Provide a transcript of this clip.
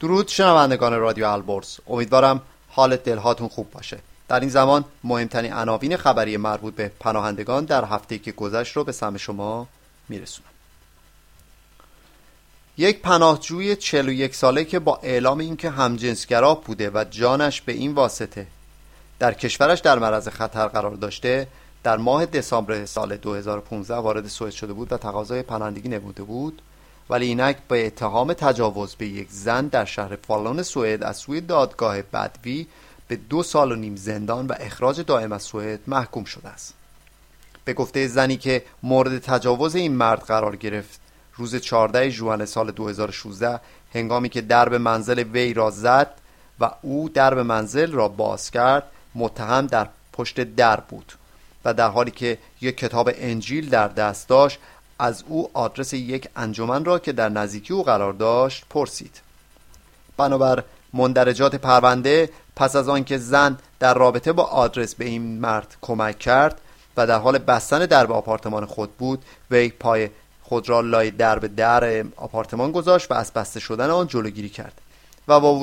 درود شنوندگان رادیو البرز. امیدوارم حال دلهاتون خوب باشه. در این زمان مهمترین عناوین خبری مربوط به پناهندگان در هفته که گذشت رو به سمع شما میرسونم. یک پناهجوی 41 ساله که با اعلام اینکه همجنسگرا بوده و جانش به این واسطه در کشورش در معرض خطر قرار داشته در ماه دسامبر سال 2015 وارد سوئد شده بود و تقاضای پناهندگی نموده بود. ولی اینک به اتهام تجاوز به یک زن در شهر فالون سوئد از سوی دادگاه بدوی به دو سال و نیم زندان و اخراج دائم از سوئد محکوم شده است. به گفته زنی که مورد تجاوز این مرد قرار گرفت روز 14 ژوئن سال 2016 هنگامی که درب منزل وی را زد و او درب منزل را باز کرد متهم در پشت در بود و در حالی که یک کتاب انجیل در دست داشت از او آدرس یک انجمن را که در نزدیکی او قرار داشت پرسید. بنابر مندرجات پرونده پس از آنکه زن در رابطه با آدرس به این مرد کمک کرد و در حال بستن درب آپارتمان خود بود وی پای خود را لای درب در آپارتمان گذاشت و از بسته شدن آن جلوگیری کرد و با